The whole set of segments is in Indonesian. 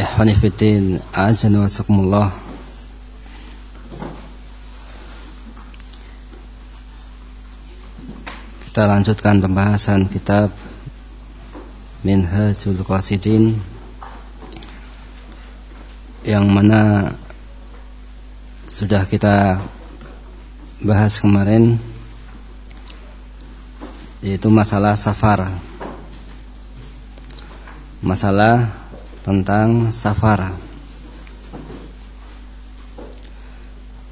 Ikhwani azan wa sakumullah. Kita lanjutkan pembahasan kitab Minhajul Qasidin yang mana sudah kita bahas kemarin yaitu masalah safar. Masalah tentang safara.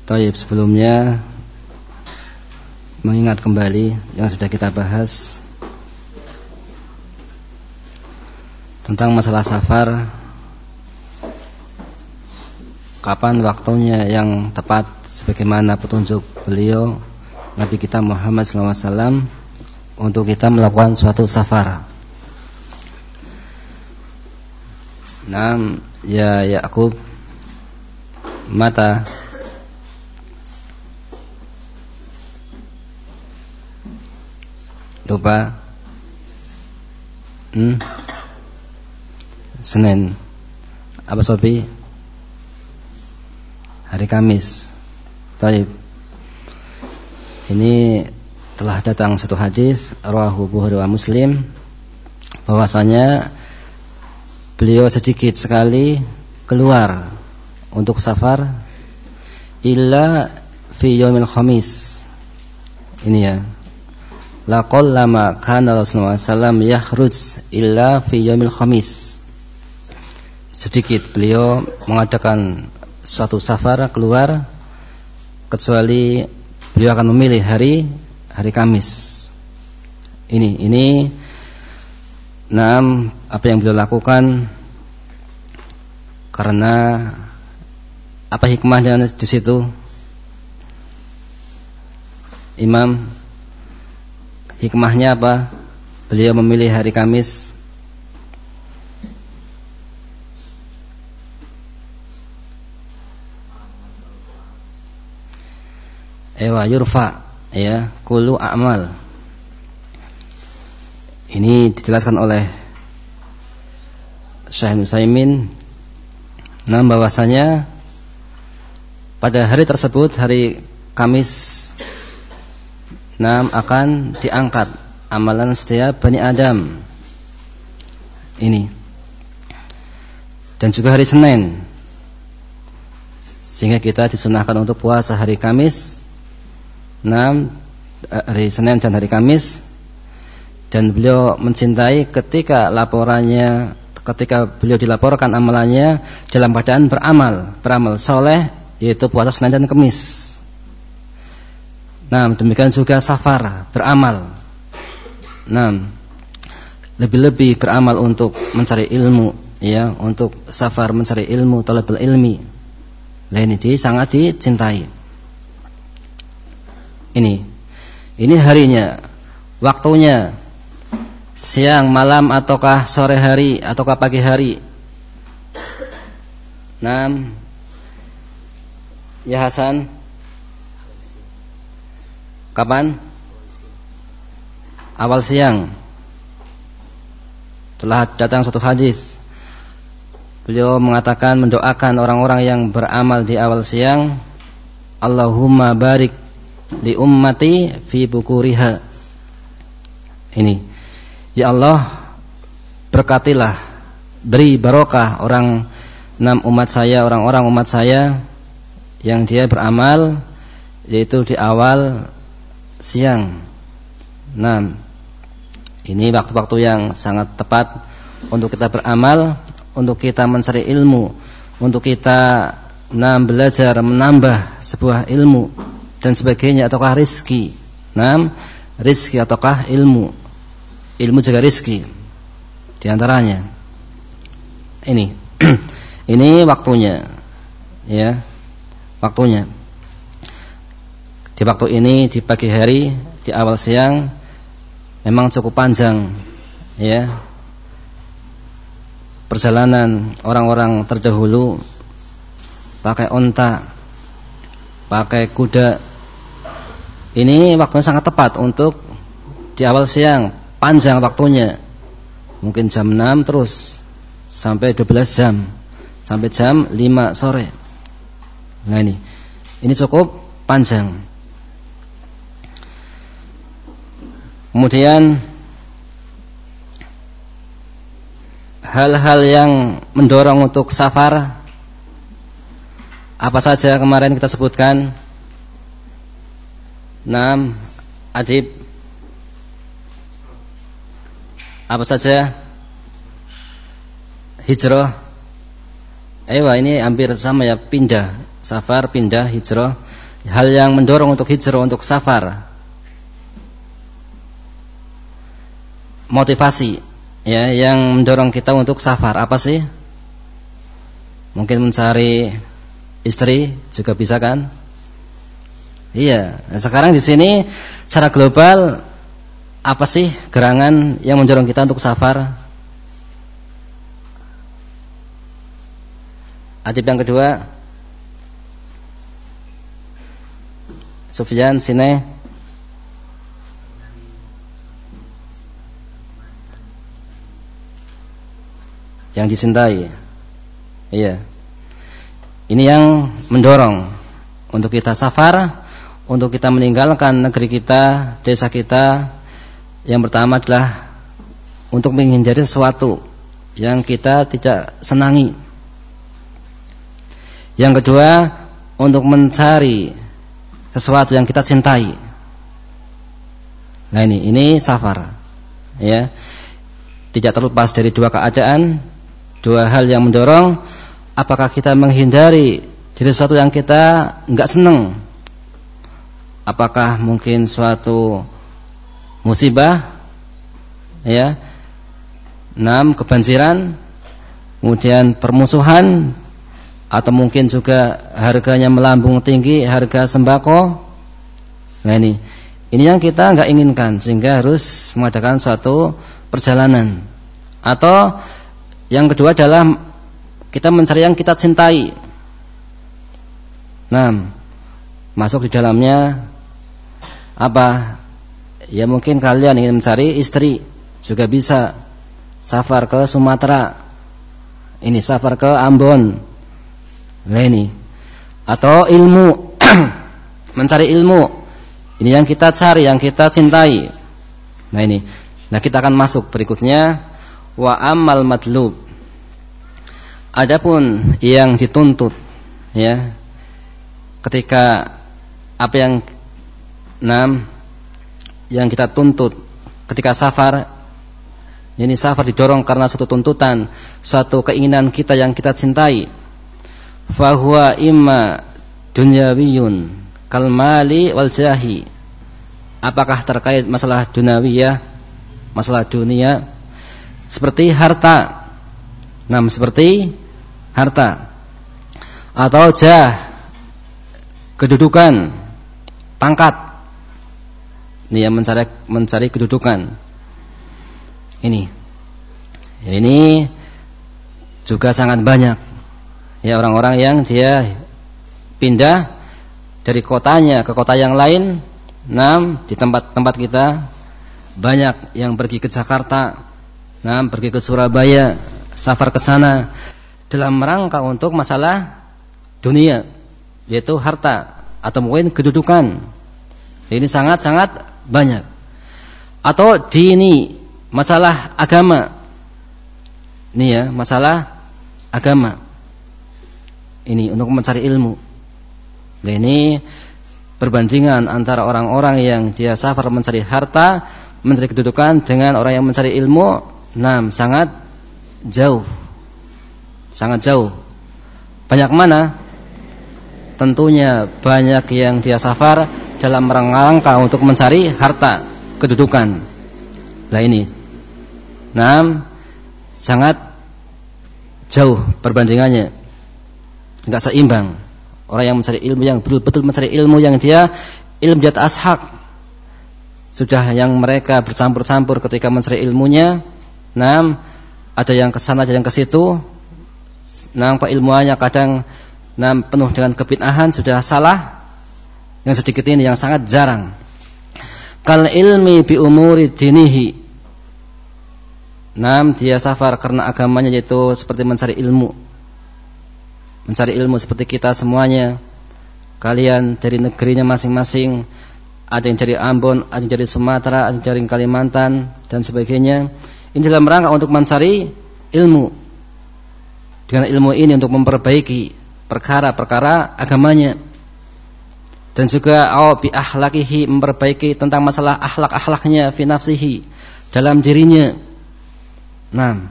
Taib sebelumnya mengingat kembali yang sudah kita bahas tentang masalah safar kapan waktunya yang tepat sebagaimana petunjuk beliau Nabi kita Muhammad SAW untuk kita melakukan suatu safar. Nam ya Yakub mata. Lupa. Hmm? Senin. Apa Sobi hari Kamis. Taib. Ini telah datang satu hadis rawahu Bukhari wa Muslim. Bahwasanya beliau sedikit sekali keluar untuk safar illa fi yaumil khamis. Ini ya. Laqal lama kana Rasulullah sallam yakhruj illa fi yaumil khamis. Sedikit beliau mengadakan suatu safar keluar kecuali beliau akan memilih hari hari Kamis. Ini ini Nah, apa yang beliau lakukan karena apa hikmahnya di situ? Imam hikmahnya apa? Beliau memilih hari Kamis Ewa yurfa ya kulu amal ini dijelaskan oleh Syekh Nusaimin Nah bahwasanya pada hari tersebut hari Kamis Nam akan diangkat amalan setiap Bani Adam ini. Dan juga hari Senin sehingga kita disunahkan untuk puasa hari Kamis Nam hari Senin dan hari Kamis dan beliau mencintai ketika laporannya ketika beliau dilaporkan amalannya dalam keadaan beramal beramal soleh yaitu puasa Senin dan Kamis. Nah demikian juga safar beramal. Nah lebih-lebih beramal untuk mencari ilmu ya untuk safar mencari ilmu talabul ilmi. Nah ini sangat dicintai. Ini ini harinya waktunya siang, malam ataukah sore hari ataukah pagi hari? Nam, Ya Hasan. Kapan? Awal siang. Telah datang satu hadis. Beliau mengatakan mendoakan orang-orang yang beramal di awal siang, Allahumma barik di ummati fi bukuriha. Ini Ya Allah berkatilah beri barokah orang enam umat saya orang-orang umat saya yang dia beramal yaitu di awal siang. Nah, ini waktu-waktu yang sangat tepat untuk kita beramal, untuk kita mencari ilmu, untuk kita nah, belajar menambah sebuah ilmu dan sebagainya ataukah rizki. Nah, rizki ataukah ilmu ilmu juga rizki. Di antaranya ini. Ini waktunya ya. Waktunya. Di waktu ini di pagi hari di awal siang memang cukup panjang ya. Perjalanan orang-orang terdahulu pakai onta pakai kuda. Ini waktunya sangat tepat untuk di awal siang panjang waktunya. Mungkin jam 6 terus sampai 12 jam. sampai jam 5 sore. Nah ini. Ini cukup panjang. Kemudian hal-hal yang mendorong untuk safar apa saja kemarin kita sebutkan? 6 Adib Apa saja? Hijrah Ewa ini hampir sama ya Pindah Safar, pindah, hijrah Hal yang mendorong untuk hijrah, untuk safar Motivasi ya Yang mendorong kita untuk safar Apa sih? Mungkin mencari istri juga bisa kan? Iya. Sekarang di sini secara global apa sih gerangan yang mendorong kita untuk safar? Adib yang kedua Sufyan sini yang dicintai. Iya. Ini yang mendorong untuk kita safar untuk kita meninggalkan negeri kita, desa kita, yang pertama adalah untuk menghindari sesuatu yang kita tidak senangi. Yang kedua, untuk mencari sesuatu yang kita cintai. Nah ini, ini safar. Ya. Tidak terlepas dari dua keadaan, dua hal yang mendorong apakah kita menghindari dari sesuatu yang kita enggak senang apakah mungkin suatu musibah ya. Enam kebanjiran kemudian permusuhan atau mungkin juga harganya melambung tinggi harga sembako. Nah ini. Ini yang kita nggak inginkan sehingga harus mengadakan suatu perjalanan. Atau yang kedua adalah kita mencari yang kita cintai. Nah masuk di dalamnya apa? Ya mungkin kalian ingin mencari istri juga bisa safar ke Sumatera. Ini safar ke Ambon. Ini. Atau ilmu mencari ilmu. Ini yang kita cari, yang kita cintai. Nah ini. Nah kita akan masuk berikutnya wa amal madlub. Adapun yang dituntut ya ketika apa yang Nah, yang kita tuntut ketika safar ini safar didorong karena satu tuntutan, suatu keinginan kita yang kita cintai. Fahuwa imma dunyawiyun kal mali wal jahi. Apakah terkait masalah ya, masalah dunia seperti harta. Nah, seperti harta atau jah kedudukan, pangkat yang mencari mencari kedudukan. Ini. Ya, ini juga sangat banyak ya orang-orang yang dia pindah dari kotanya ke kota yang lain. Nam di tempat-tempat kita banyak yang pergi ke Jakarta, nam pergi ke Surabaya, safar ke sana dalam rangka untuk masalah dunia, yaitu harta atau mungkin kedudukan. Ini sangat-sangat banyak. Atau dini, masalah agama. Ini ya, masalah agama. Ini untuk mencari ilmu. Nah, ini perbandingan antara orang-orang yang dia safar mencari harta, mencari kedudukan dengan orang yang mencari ilmu, nah sangat jauh. Sangat jauh. Banyak mana? Tentunya banyak yang dia safar dalam rangka untuk mencari harta, kedudukan. Nah ini. Nah, sangat jauh perbandingannya. Enggak seimbang. Orang yang mencari ilmu yang betul-betul mencari ilmu yang dia ilmu di atas hak. Sudah yang mereka bercampur-campur ketika mencari ilmunya. Nah, ada yang ke sana, ada yang ke situ. Nah, ilmuannya kadang nah, penuh dengan kebid'ahan, sudah salah yang sedikit ini yang sangat jarang. Kal ilmi bi umuri dinihi. Nam dia safar karena agamanya yaitu seperti mencari ilmu. mencari ilmu seperti kita semuanya. Kalian dari negerinya masing-masing, ada yang dari Ambon, ada yang dari Sumatera, ada yang dari Kalimantan dan sebagainya. Ini dalam rangka untuk mencari ilmu. Dengan ilmu ini untuk memperbaiki perkara-perkara agamanya. Dan juga au bi akhlaqihi memperbaiki tentang masalah akhlak-akhlaknya fi nafsihi dalam dirinya. Nah,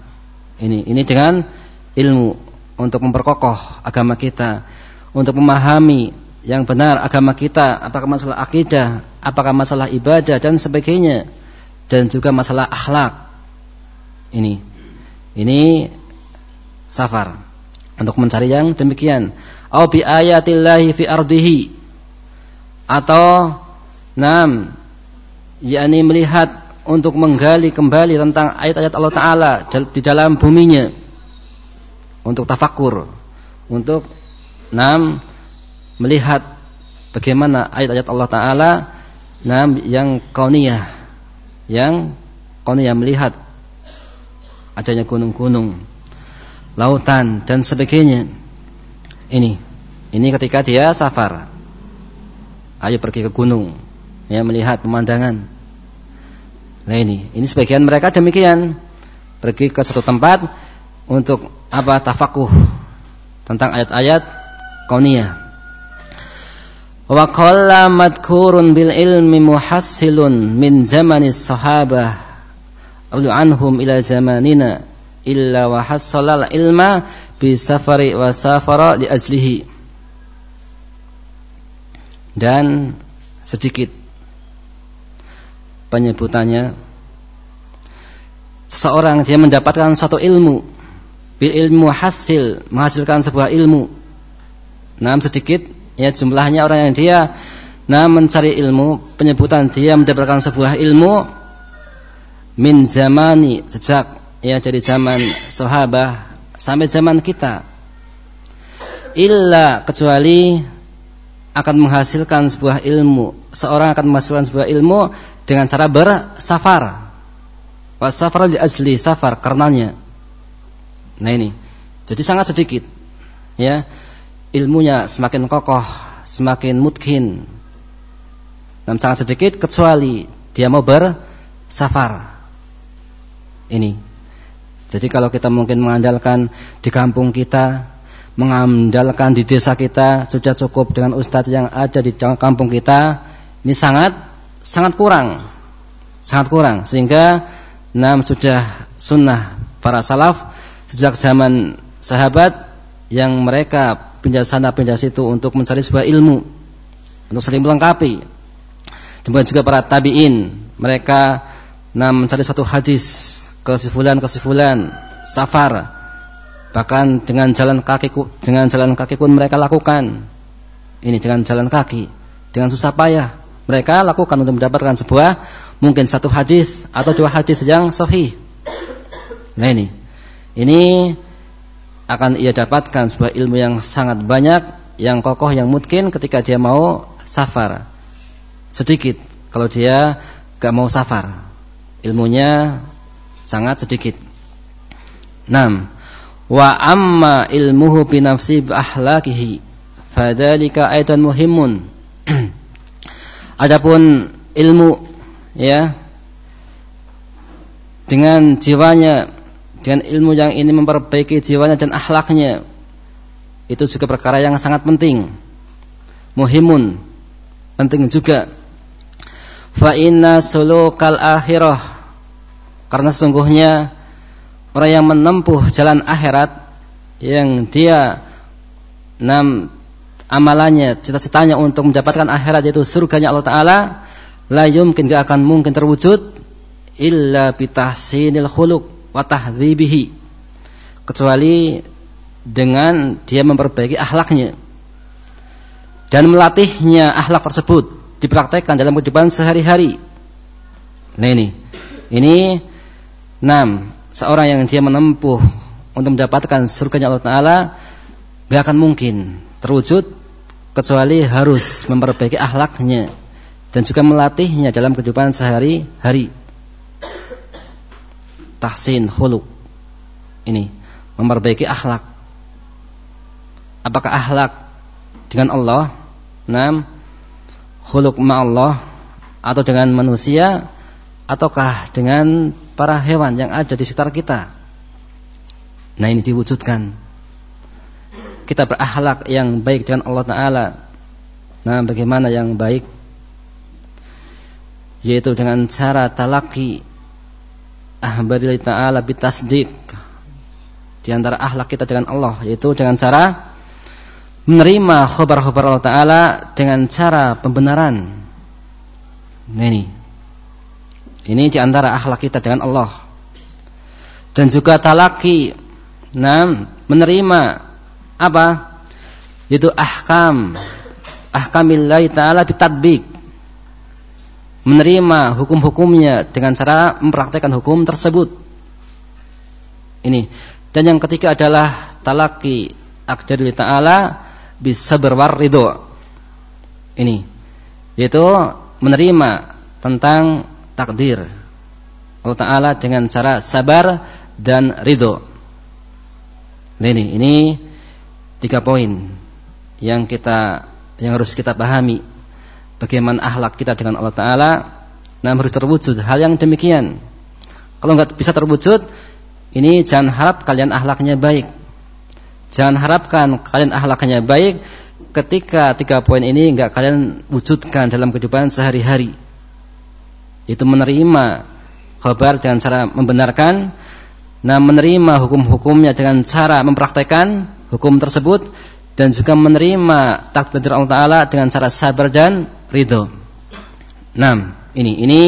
ini ini dengan ilmu untuk memperkokoh agama kita, untuk memahami yang benar agama kita, apakah masalah akidah, apakah masalah ibadah dan sebagainya, dan juga masalah akhlak. Ini, ini safar untuk mencari yang demikian. Au bi ayatillahi fi ardihi atau nam yakni melihat untuk menggali kembali tentang ayat-ayat Allah taala di dalam buminya. Untuk tafakur, untuk enam melihat bagaimana ayat-ayat Allah Taala enam yang kauniyah, yang kauniyah melihat adanya gunung-gunung, lautan dan sebagainya. Ini, ini ketika dia safar, ayo pergi ke gunung, ya melihat pemandangan. Nah ini, ini sebagian mereka demikian pergi ke suatu tempat untuk apa tafakuh tentang ayat-ayat kauniyah. Wa qalla madkurun bil ilmi muhassilun min zamanis sahabah anhum ila zamanina illa wa hassalal ilma bi safari wa safara li ajlihi. Dan sedikit penyebutannya. Seseorang dia mendapatkan satu ilmu. Bil ilmu hasil menghasilkan sebuah ilmu. Nah, sedikit. Ya jumlahnya orang yang dia nah mencari ilmu, penyebutan dia mendapatkan sebuah ilmu. Min zamani sejak ya dari zaman sahabat sampai zaman kita. Illa kecuali akan menghasilkan sebuah ilmu. Seorang akan menghasilkan sebuah ilmu dengan cara bersafar. Wasafar di asli safar karenanya Nah ini, jadi sangat sedikit, ya ilmunya semakin kokoh, semakin mungkin, dan sangat sedikit kecuali dia mau bersafar. Ini. Jadi kalau kita mungkin mengandalkan di kampung kita, mengandalkan di desa kita sudah cukup dengan ustadz yang ada di kampung kita, ini sangat sangat kurang, sangat kurang sehingga nam sudah sunnah para salaf sejak zaman sahabat yang mereka pindah sana pindah situ untuk mencari sebuah ilmu untuk saling melengkapi. Demikian juga para tabiin mereka nah mencari satu hadis kesimpulan kesimpulan safar bahkan dengan jalan kaki dengan jalan kaki pun mereka lakukan ini dengan jalan kaki dengan susah payah mereka lakukan untuk mendapatkan sebuah mungkin satu hadis atau dua hadis yang sahih nah ini ini akan ia dapatkan sebuah ilmu yang sangat banyak, yang kokoh, yang mungkin ketika dia mau safar. Sedikit kalau dia gak mau safar. Ilmunya sangat sedikit. 6. Wa amma ilmuhu bi nafsi bi ahlakihi fadzalika aidan muhimun. Adapun ilmu ya dengan jiwanya dengan ilmu yang ini memperbaiki jiwanya dan akhlaknya itu juga perkara yang sangat penting muhimun penting juga fa inna sulukal akhirah karena sesungguhnya orang yang menempuh jalan akhirat yang dia enam amalannya cita-citanya untuk mendapatkan akhirat yaitu surganya Allah taala la yumkin gak akan mungkin terwujud illa bitahsinil khuluq wa tahdzibihi. Kecuali dengan dia memperbaiki akhlaknya. Dan melatihnya akhlak tersebut dipraktekkan dalam kehidupan sehari-hari. Nah ini, ini enam seorang yang dia menempuh untuk mendapatkan surga Allah Taala gak akan mungkin terwujud kecuali harus memperbaiki akhlaknya dan juga melatihnya dalam kehidupan sehari-hari tahsin khuluq. Ini memperbaiki akhlak. apakah akhlak dengan Allah, nam, khuluk Allah atau dengan manusia ataukah dengan para hewan yang ada di sekitar kita. Nah, ini diwujudkan. Kita berakhlak yang baik dengan Allah taala. Nah, bagaimana yang baik? Yaitu dengan cara talaki ahbarillahi taala bitasdiq di antara akhlak kita dengan Allah yaitu dengan cara menerima khabar-khabar Allah Ta'ala dengan cara pembenaran. Nah ini. Ini di antara akhlak kita dengan Allah. Dan juga talaki. Nah, menerima apa? Yaitu ahkam. Ahkamillahi ta'ala bitadbik. Menerima hukum-hukumnya dengan cara mempraktekkan hukum tersebut. Ini dan yang ketiga adalah talaki akdari ta'ala bisa berwar ridho. Ini yaitu menerima tentang takdir Allah Ta'ala dengan cara sabar dan ridho. Nah, ini, ini tiga poin yang kita yang harus kita pahami bagaimana akhlak kita dengan Allah Ta'ala nah harus terwujud hal yang demikian kalau nggak bisa terwujud ini jangan harap kalian ahlaknya baik. Jangan harapkan kalian ahlaknya baik ketika tiga poin ini enggak kalian wujudkan dalam kehidupan sehari-hari. Itu menerima kabar dengan cara membenarkan, nah menerima hukum-hukumnya dengan cara mempraktekkan hukum tersebut dan juga menerima takdir Allah Taala dengan cara sabar dan ridho. Nah, ini ini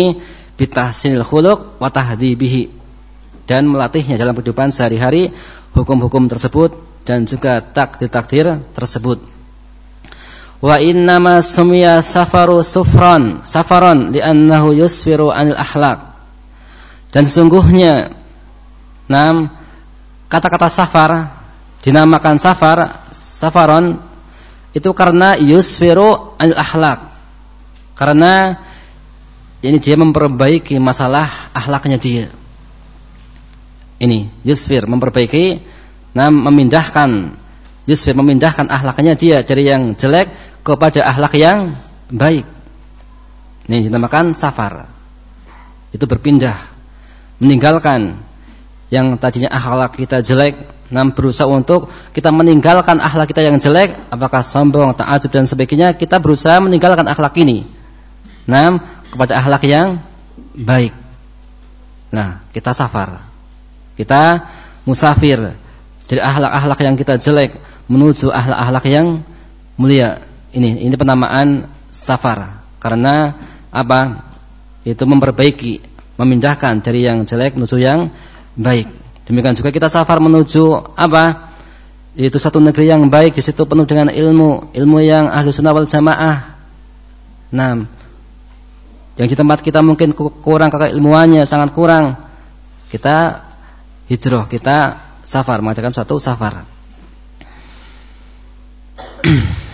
bitahsinil khuluq wa tahdibihi dan melatihnya dalam kehidupan sehari-hari hukum-hukum tersebut dan juga takdir-takdir tersebut. Wa innama sumia safaru sufran safaron li'annahu yusfiru anil akhlaq. Dan sesungguhnya enam kata-kata safar dinamakan safar safaron itu karena yusfiru anil akhlaq. Karena ini dia memperbaiki masalah akhlaknya dia ini yusfir memperbaiki nah memindahkan yusfir memindahkan ahlaknya dia dari yang jelek kepada ahlak yang baik. Ini dinamakan safar. Itu berpindah meninggalkan yang tadinya akhlak kita jelek nam berusaha untuk kita meninggalkan akhlak kita yang jelek apakah sombong ta'ajub dan sebagainya kita berusaha meninggalkan akhlak ini. Nam kepada akhlak yang baik. Nah kita safar. Kita musafir dari ahlak-ahlak yang kita jelek menuju ahlak-ahlak yang mulia. Ini ini penamaan safar. Karena apa? Itu memperbaiki, memindahkan dari yang jelek menuju yang baik. Demikian juga kita safar menuju apa? Itu satu negeri yang baik di situ penuh dengan ilmu, ilmu yang ahlu sunnah wal jamaah. Nah, yang di tempat kita mungkin kurang kakak ilmuannya sangat kurang. Kita hijrah, kita safar, mengadakan suatu safar.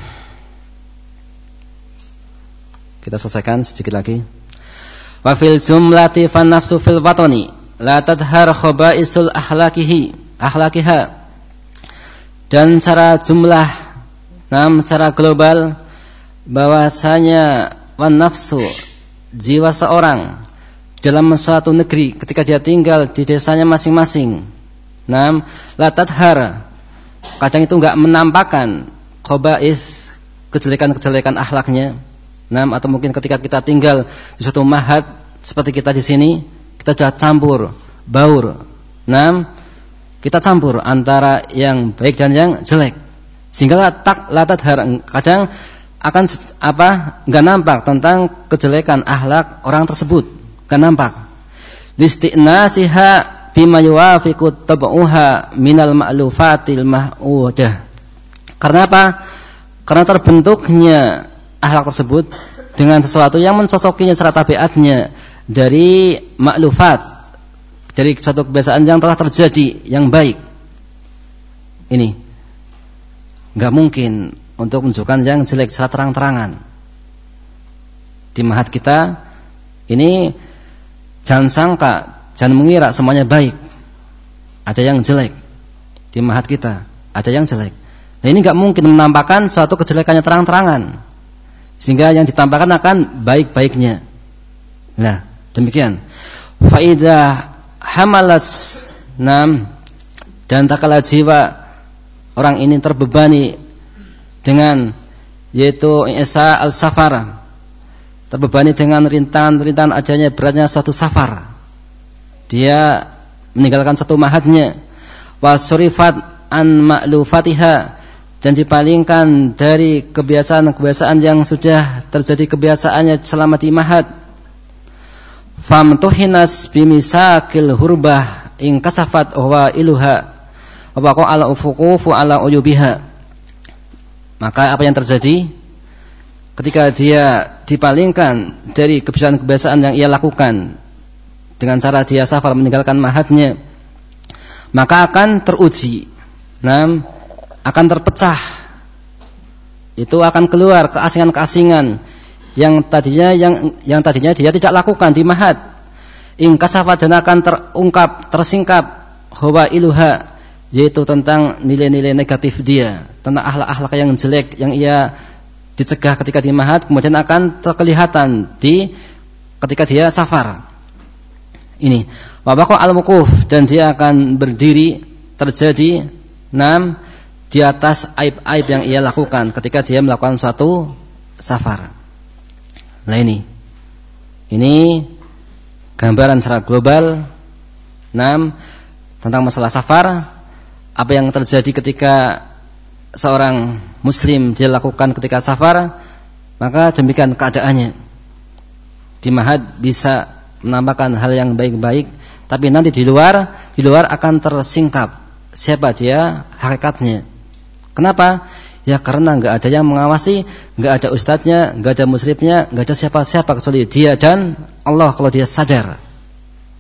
kita selesaikan sedikit lagi. Wa fil jumlati fan nafsu fil batani la tadhar khabaisul akhlaqihi akhlaqiha. Dan secara jumlah nam secara global bahwasanya wan nafsu jiwa seorang dalam suatu negeri ketika dia tinggal di desanya masing-masing. Nam, latadhar. Kadang itu enggak menampakkan khaba'is kejelekan-kejelekan akhlaknya. Nam, atau mungkin ketika kita tinggal di suatu mahat seperti kita di sini, kita sudah campur, baur. Nam, kita campur antara yang baik dan yang jelek. Sehingga latak latadhar kadang akan apa? enggak nampak tentang kejelekan akhlak orang tersebut Kan nampak. Listinasiha bima yuwafiqu tab'uha minal ma'lufatil mah'udah. Karena apa? Karena terbentuknya akhlak tersebut dengan sesuatu yang mencocokinya secara tabiatnya dari maklufat dari suatu kebiasaan yang telah terjadi yang baik. Ini nggak mungkin untuk menunjukkan yang jelek secara terang-terangan. Di mahat kita ini Jangan sangka, jangan mengira semuanya baik. Ada yang jelek di mahat kita, ada yang jelek. Nah ini nggak mungkin menampakkan suatu kejelekannya terang-terangan. Sehingga yang ditampakkan akan baik-baiknya. Nah, demikian. Faidah hamalas nam dan tak kalah jiwa orang ini terbebani dengan yaitu Isa al-safar terbebani dengan rintangan-rintangan adanya beratnya satu safar dia meninggalkan satu mahatnya wasurifat an ma'lufatiha dan dipalingkan dari kebiasaan-kebiasaan yang sudah terjadi kebiasaannya selama di mahat. Famtuhinas bimisakil hurbah in kasafat wa iluha wa ala ufuqufu ala uyubiha. Maka apa yang terjadi? Ketika dia dipalingkan dari kebiasaan-kebiasaan yang ia lakukan dengan cara dia safar meninggalkan mahatnya maka akan teruji. Nah akan terpecah. Itu akan keluar keasingan-keasingan yang tadinya yang yang tadinya dia tidak lakukan di mahat. Ingkasafa dan akan terungkap tersingkap hawa iluha yaitu tentang nilai-nilai negatif dia tentang akhlak-akhlak yang jelek yang ia dicegah ketika di mahat kemudian akan terkelihatan di ketika dia safar. Ini. Wabako al-mukuf dan dia akan berdiri terjadi enam di atas aib-aib yang ia lakukan ketika dia melakukan suatu safar. Nah ini, ini gambaran secara global enam tentang masalah safar. Apa yang terjadi ketika seorang Muslim dia lakukan ketika safar, maka demikian keadaannya. Di mahad bisa menambahkan hal yang baik-baik, tapi nanti di luar, di luar akan tersingkap siapa dia hakikatnya. Kenapa? Ya karena nggak ada yang mengawasi, nggak ada ustadznya, nggak ada musrifnya, nggak ada siapa-siapa kecuali dia dan Allah kalau dia sadar.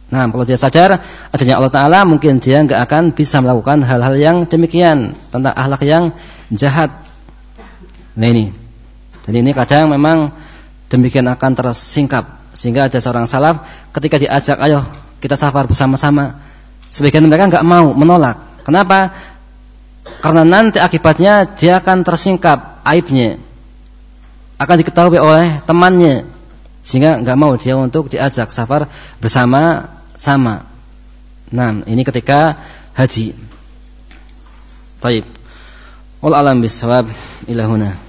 Nah, kalau dia sadar adanya Allah Taala, mungkin dia nggak akan bisa melakukan hal-hal yang demikian tentang akhlak yang jahat. Nah ini, dan ini kadang memang demikian akan tersingkap sehingga ada seorang salaf ketika diajak, ayo kita safar bersama-sama, sebagian mereka nggak mau, menolak. Kenapa? Karena nanti akibatnya dia akan tersingkap aibnya. Akan diketahui oleh temannya. Sehingga nggak mau dia untuk diajak safar bersama-sama. Nah, ini ketika haji. Baik. Wal alam bisawab ilahuna.